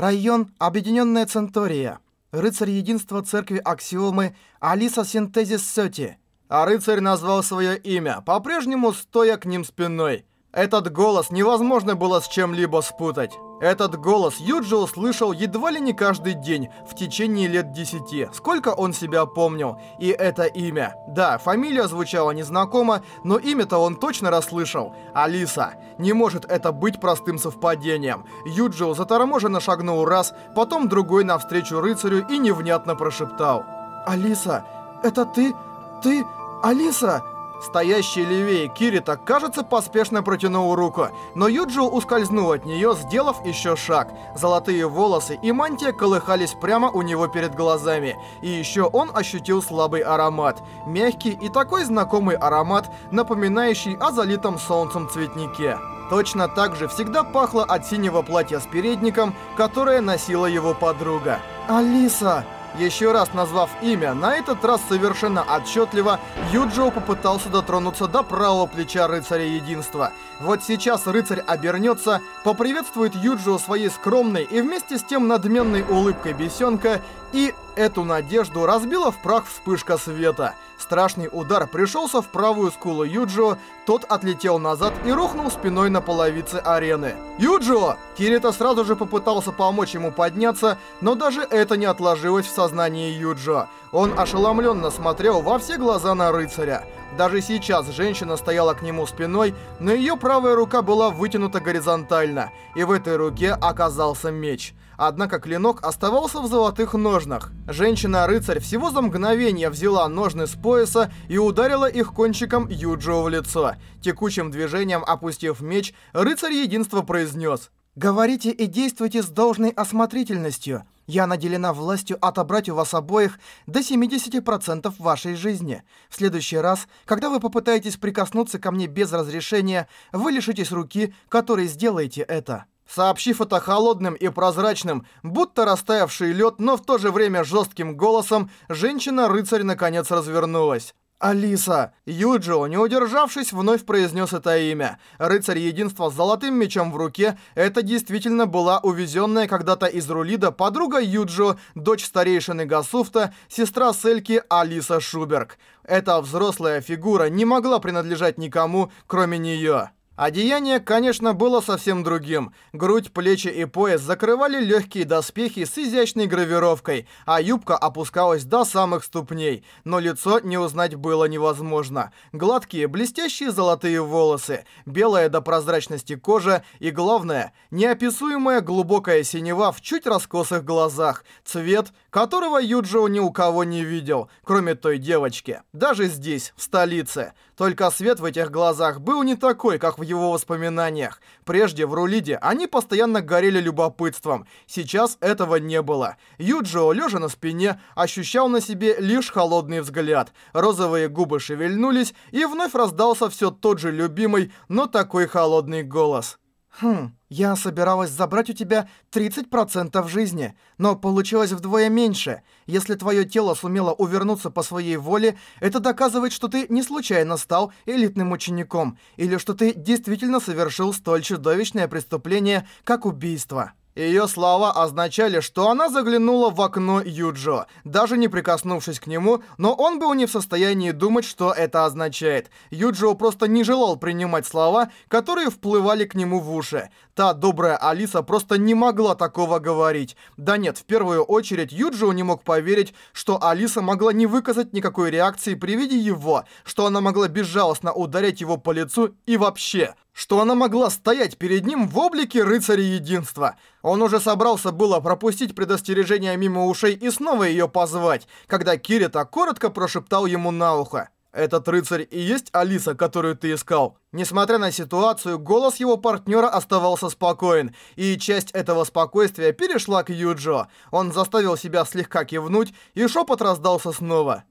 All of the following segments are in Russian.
Район Объединенная Центория. Рыцарь Единства Церкви Аксиомы Алиса Синтезис Сёти. А рыцарь назвал свое имя, по-прежнему стоя к ним спиной. Этот голос невозможно было с чем-либо спутать. Этот голос Юджи услышал едва ли не каждый день, в течение лет десяти, сколько он себя помнил. И это имя. Да, фамилия звучала незнакомо, но имя-то он точно расслышал. Алиса. Не может это быть простым совпадением. Юджио заторможенно шагнул раз, потом другой навстречу рыцарю и невнятно прошептал. «Алиса, это ты? Ты? Алиса?» Стоящий левее Кирита, кажется, поспешно протянул руку, но Юджио ускользнул от нее, сделав еще шаг. Золотые волосы и мантия колыхались прямо у него перед глазами. И еще он ощутил слабый аромат. Мягкий и такой знакомый аромат, напоминающий о залитом солнцем цветнике. Точно так же всегда пахло от синего платья с передником, которое носила его подруга. «Алиса!» Еще раз назвав имя, на этот раз совершенно отчетливо, Юджио попытался дотронуться до правого плеча рыцаря единства. Вот сейчас рыцарь обернется, поприветствует Юджио своей скромной и вместе с тем надменной улыбкой бесенка и эту надежду разбила в прах вспышка света. Страшный удар пришелся в правую скулу Юджио, тот отлетел назад и рухнул спиной на половице арены. «Юджио!» Кирита сразу же попытался помочь ему подняться, но даже это не отложилось в сознании Юджио. Он ошеломленно смотрел во все глаза на рыцаря. Даже сейчас женщина стояла к нему спиной, но ее правая рука была вытянута горизонтально, и в этой руке оказался меч. Однако клинок оставался в золотых ножнах. Женщина-рыцарь всего за мгновение взяла ножны с пояса и ударила их кончиком Юджио в лицо. Текучим движением опустив меч, рыцарь единства произнес «Говорите и действуйте с должной осмотрительностью». Я наделена властью отобрать у вас обоих до 70% вашей жизни. В следующий раз, когда вы попытаетесь прикоснуться ко мне без разрешения, вы лишитесь руки, которой сделаете это. Сообщив это холодным и прозрачным, будто растаявший лед, но в то же время жестким голосом, женщина-рыцарь наконец развернулась. «Алиса!» Юджио, не удержавшись, вновь произнес это имя. Рыцарь Единства с золотым мечом в руке, это действительно была увезенная когда-то из Рулида подруга Юджио, дочь старейшины Гасуфта, сестра Сельки Алиса Шуберг. Эта взрослая фигура не могла принадлежать никому, кроме нее. Одеяние, конечно, было совсем другим. Грудь, плечи и пояс закрывали легкие доспехи с изящной гравировкой, а юбка опускалась до самых ступней. Но лицо не узнать было невозможно. Гладкие, блестящие золотые волосы, белая до прозрачности кожа и, главное, неописуемая глубокая синева в чуть раскосых глазах. Цвет, которого Юджио ни у кого не видел, кроме той девочки. Даже здесь, в столице. Только свет в этих глазах был не такой, как в его воспоминаниях. Прежде в Рулиде они постоянно горели любопытством. Сейчас этого не было. Юджио, лежа на спине, ощущал на себе лишь холодный взгляд. Розовые губы шевельнулись, и вновь раздался все тот же любимый, но такой холодный голос. «Хм, я собиралась забрать у тебя 30% жизни, но получилось вдвое меньше. Если твое тело сумело увернуться по своей воле, это доказывает, что ты не случайно стал элитным учеником, или что ты действительно совершил столь чудовищное преступление, как убийство». Ее слова означали, что она заглянула в окно Юджо, даже не прикоснувшись к нему, но он был не в состоянии думать, что это означает. Юджо просто не желал принимать слова, которые вплывали к нему в уши. Та добрая Алиса просто не могла такого говорить. Да нет, в первую очередь Юджио не мог поверить, что Алиса могла не выказать никакой реакции при виде его, что она могла безжалостно ударить его по лицу и вообще что она могла стоять перед ним в облике рыцаря единства. Он уже собрался было пропустить предостережение мимо ушей и снова ее позвать, когда Кирита коротко прошептал ему на ухо. «Этот рыцарь и есть Алиса, которую ты искал?» Несмотря на ситуацию, голос его партнера оставался спокоен, и часть этого спокойствия перешла к Юджо. Он заставил себя слегка кивнуть, и шепот раздался снова.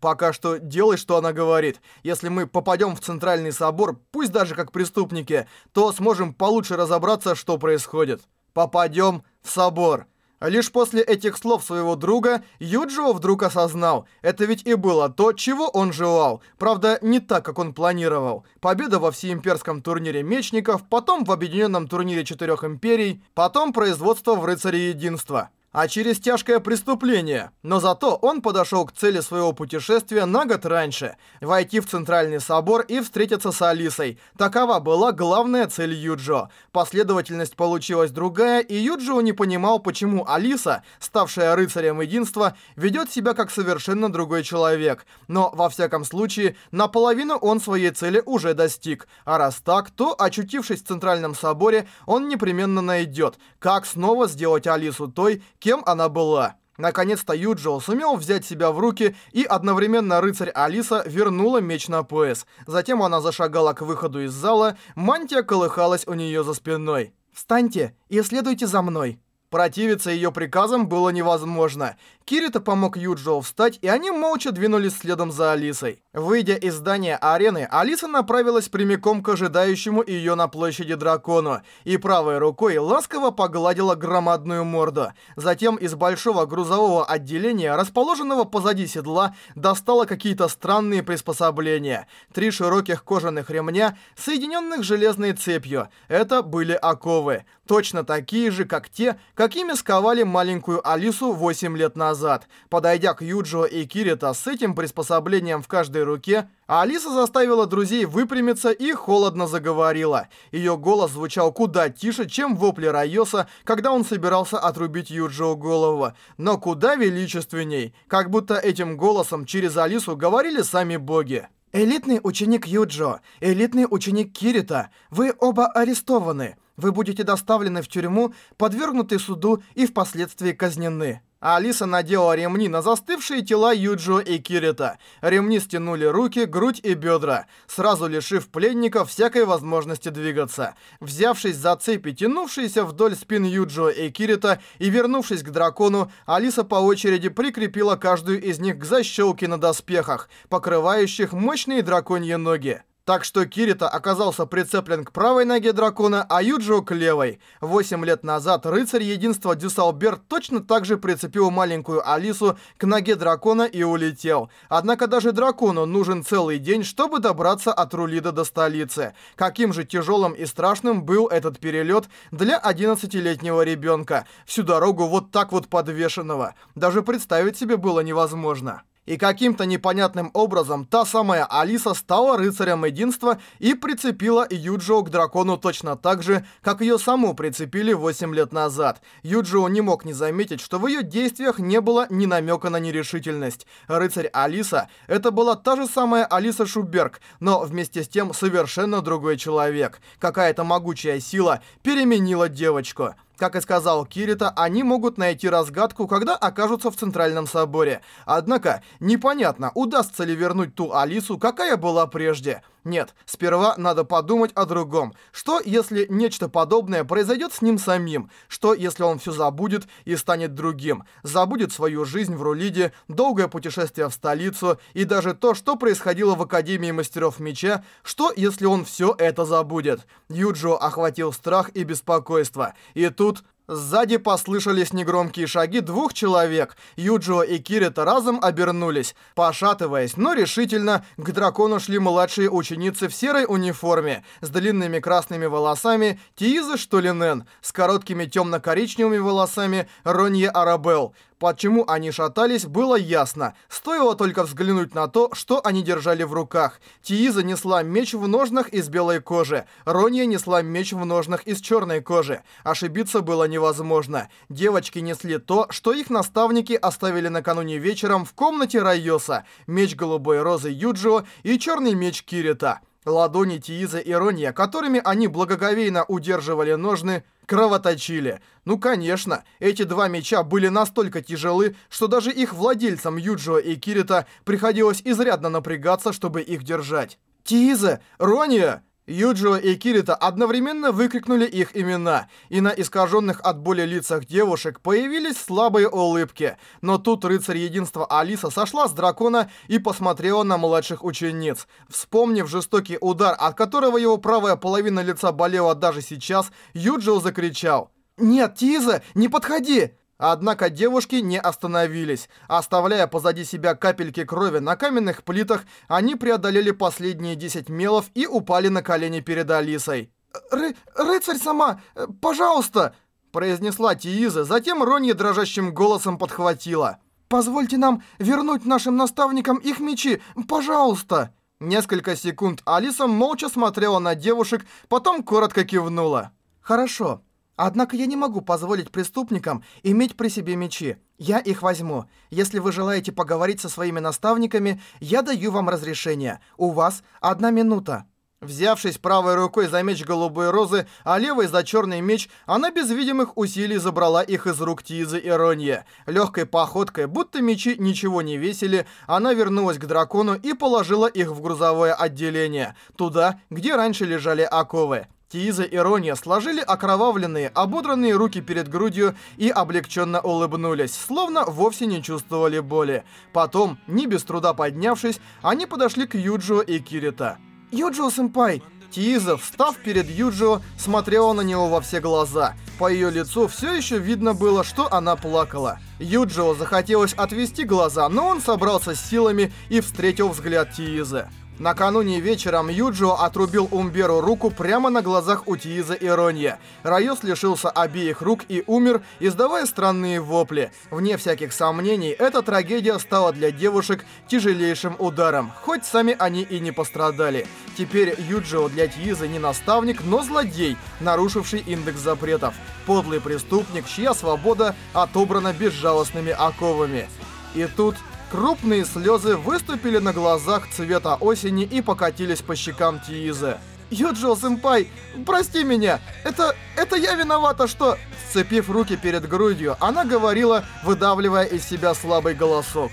Пока что делай, что она говорит. Если мы попадем в Центральный собор, пусть даже как преступники, то сможем получше разобраться, что происходит. Попадем в собор. Лишь после этих слов своего друга Юджио вдруг осознал, это ведь и было то, чего он желал. Правда, не так, как он планировал. Победа во всеимперском турнире мечников, потом в объединенном турнире четырех империй, потом производство в рыцаре единства а через тяжкое преступление. Но зато он подошел к цели своего путешествия на год раньше – войти в Центральный собор и встретиться с Алисой. Такова была главная цель Юджо. Последовательность получилась другая, и Юджо не понимал, почему Алиса, ставшая рыцарем единства, ведет себя как совершенно другой человек. Но, во всяком случае, наполовину он своей цели уже достиг. А раз так, то, очутившись в Центральном соборе, он непременно найдет, как снова сделать Алису той, кем она была. Наконец-то Юджио сумел взять себя в руки, и одновременно рыцарь Алиса вернула меч на пояс. Затем она зашагала к выходу из зала, мантия колыхалась у нее за спиной. «Встаньте и следуйте за мной». Противиться ее приказам было невозможно. Кирита помог Юджио встать, и они молча двинулись следом за Алисой. Выйдя из здания арены, Алиса направилась прямиком к ожидающему ее на площади дракону, и правой рукой ласково погладила громадную морду. Затем из большого грузового отделения, расположенного позади седла, достала какие-то странные приспособления. Три широких кожаных ремня, соединенных железной цепью. Это были оковы. Точно такие же, как те, какими сковали маленькую Алису 8 лет назад. Подойдя к Юджио и Кирита с этим приспособлением в каждой руке, Алиса заставила друзей выпрямиться и холодно заговорила. Ее голос звучал куда тише, чем вопли Райоса, когда он собирался отрубить Юджио голову, но куда величественней, как будто этим голосом через Алису говорили сами боги. «Элитный ученик Юджо, элитный ученик Кирита, вы оба арестованы. Вы будете доставлены в тюрьму, подвергнуты суду и впоследствии казнены». Алиса надела ремни на застывшие тела Юджио и Кирита. Ремни стянули руки, грудь и бедра, сразу лишив пленников всякой возможности двигаться. Взявшись за цепи, тянувшиеся вдоль спин Юджио и Кирита, и вернувшись к дракону, Алиса по очереди прикрепила каждую из них к защелке на доспехах, покрывающих мощные драконьи ноги. Так что Кирита оказался прицеплен к правой ноге дракона, а Юджио к левой. Восемь лет назад рыцарь единства Дюсолберт точно так же прицепил маленькую Алису к ноге дракона и улетел. Однако даже дракону нужен целый день, чтобы добраться от Рулида до столицы. Каким же тяжелым и страшным был этот перелет для 11-летнего ребенка. Всю дорогу вот так вот подвешенного. Даже представить себе было невозможно. И каким-то непонятным образом та самая Алиса стала рыцарем единства и прицепила Юджио к дракону точно так же, как ее саму прицепили 8 лет назад. Юджио не мог не заметить, что в ее действиях не было ни намека на нерешительность. Рыцарь Алиса — это была та же самая Алиса Шуберг, но вместе с тем совершенно другой человек. Какая-то могучая сила переменила девочку. Как и сказал Кирита, они могут найти разгадку, когда окажутся в Центральном Соборе. Однако, непонятно, удастся ли вернуть ту Алису, какая была прежде. Нет, сперва надо подумать о другом. Что, если нечто подобное произойдет с ним самим? Что, если он все забудет и станет другим? Забудет свою жизнь в Рулиде, долгое путешествие в столицу и даже то, что происходило в Академии Мастеров Меча? Что, если он все это забудет? Юджио охватил страх и беспокойство. И тут Сзади послышались негромкие шаги двух человек. Юджио и Кирита разом обернулись. Пошатываясь, но решительно, к дракону шли младшие ученицы в серой униформе, с длинными красными волосами Тииза Штулинен, с короткими темно-коричневыми волосами Ронье Арабел. Почему они шатались, было ясно. Стоило только взглянуть на то, что они держали в руках. Тииза несла меч в ножнах из белой кожи. Ронья несла меч в ножнах из черной кожи. Ошибиться было невозможно. Девочки несли то, что их наставники оставили накануне вечером в комнате Райоса. Меч голубой розы Юджио и черный меч Кирита. Ладони Тииза и Ронья, которыми они благоговейно удерживали ножны, кровоточили. Ну конечно, эти два меча были настолько тяжелы, что даже их владельцам Юджио и Кирита приходилось изрядно напрягаться, чтобы их держать. «Тииза! Ронья!» Юджио и Кирита одновременно выкрикнули их имена, и на искаженных от боли лицах девушек появились слабые улыбки. Но тут рыцарь единства Алиса сошла с дракона и посмотрела на младших учениц. Вспомнив жестокий удар, от которого его правая половина лица болела даже сейчас, Юджио закричал. «Нет, Тиза, не подходи!» Однако девушки не остановились. Оставляя позади себя капельки крови на каменных плитах, они преодолели последние 10 мелов и упали на колени перед Алисой. «Ры «Рыцарь сама, пожалуйста!» произнесла Тииза, затем Ронья дрожащим голосом подхватила. «Позвольте нам вернуть нашим наставникам их мечи, пожалуйста!» Несколько секунд Алиса молча смотрела на девушек, потом коротко кивнула. «Хорошо. Однако я не могу позволить преступникам иметь при себе мечи. Я их возьму. Если вы желаете поговорить со своими наставниками, я даю вам разрешение. У вас одна минута». Взявшись правой рукой за меч голубой розы, а левой за черный меч, она без видимых усилий забрала их из рук Тизы и Ронья. Легкой походкой, будто мечи ничего не весили, она вернулась к дракону и положила их в грузовое отделение, туда, где раньше лежали оковы. Тиза и Ронья сложили окровавленные, ободранные руки перед грудью и облегченно улыбнулись, словно вовсе не чувствовали боли. Потом, не без труда поднявшись, они подошли к Юджио и Кирита. «Юджио-сэмпай!» Тиза, встав перед Юджио, смотрела на него во все глаза. По ее лицу все еще видно было, что она плакала. Юджио захотелось отвести глаза, но он собрался с силами и встретил взгляд Тиизы. Накануне вечером Юджио отрубил Умберу руку прямо на глазах у Тииза и Ронья. Райос лишился обеих рук и умер, издавая странные вопли. Вне всяких сомнений, эта трагедия стала для девушек тяжелейшим ударом, хоть сами они и не пострадали. Теперь Юджио для Тиизы не наставник, но злодей, нарушивший индекс запретов. Подлый преступник, чья свобода отобрана безжалостными оковами. И тут Крупные слезы выступили на глазах цвета осени и покатились по щекам Тиизы. «Юджио-сэмпай, прости меня! Это... это я виновата, что...» Сцепив руки перед грудью, она говорила, выдавливая из себя слабый голосок.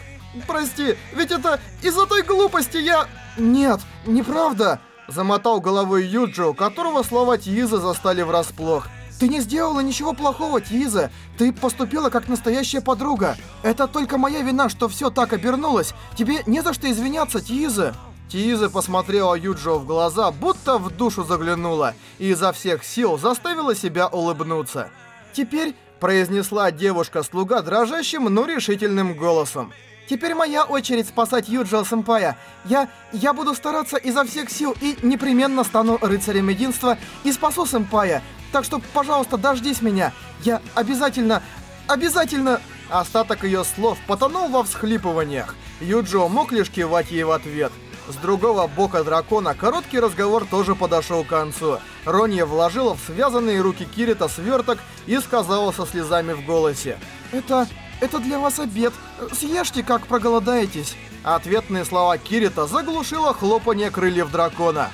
«Прости, ведь это из-за той глупости я...» «Нет, неправда!» Замотал головой Юджио, которого слова Тиизы застали врасплох. Ты не сделала ничего плохого, Тиза. Ты поступила как настоящая подруга. Это только моя вина, что все так обернулось. Тебе не за что извиняться, Тиза. Тиза посмотрела Юджио в глаза, будто в душу заглянула, и изо всех сил заставила себя улыбнуться. «Теперь», — произнесла девушка-слуга дрожащим, но решительным голосом, «теперь моя очередь спасать Юджио-сэмпая. Я... я буду стараться изо всех сил и непременно стану рыцарем единства и спасу сэмпая. Так что, пожалуйста, дождись меня. Я обязательно, обязательно...» Остаток ее слов потонул во всхлипываниях. Юджио мог лишь кивать ей в ответ. С другого бока дракона короткий разговор тоже подошел к концу. Ронья вложила в связанные руки Кирита сверток и сказала со слезами в голосе. «Это... это для вас обед. Съешьте, как проголодаетесь». Ответные слова Кирита заглушило хлопанье крыльев дракона.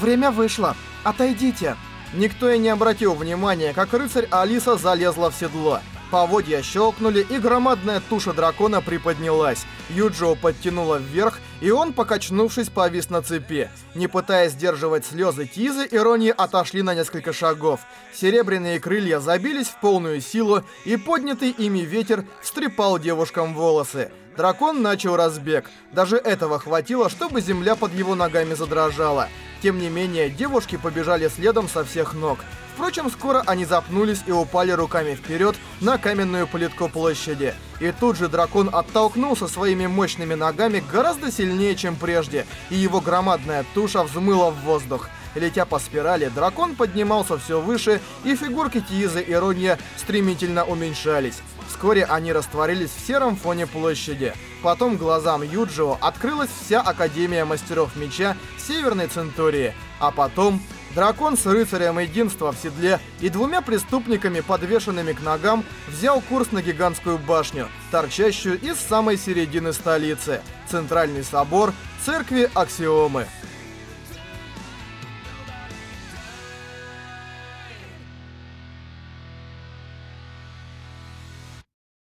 «Время вышло. Отойдите». Никто и не обратил внимания, как рыцарь Алиса залезла в седло. Поводья щелкнули, и громадная туша дракона приподнялась. Юджио подтянула вверх, и он, покачнувшись, повис на цепи. Не пытаясь сдерживать слезы Тизы, иронии отошли на несколько шагов. Серебряные крылья забились в полную силу, и поднятый ими ветер встрепал девушкам волосы. Дракон начал разбег. Даже этого хватило, чтобы земля под его ногами задрожала. Тем не менее, девушки побежали следом со всех ног. Впрочем, скоро они запнулись и упали руками вперед на каменную плитку площади. И тут же дракон оттолкнулся своими мощными ногами гораздо сильнее, чем прежде, и его громадная туша взмыла в воздух. Летя по спирали, дракон поднимался все выше, и фигурки Тиизы и Ронья стремительно уменьшались. Вскоре они растворились в сером фоне площади. Потом глазам Юджио открылась вся Академия Мастеров Меча Северной Центурии. А потом дракон с рыцарем единства в седле и двумя преступниками, подвешенными к ногам, взял курс на гигантскую башню, торчащую из самой середины столицы. Центральный собор Церкви Аксиомы.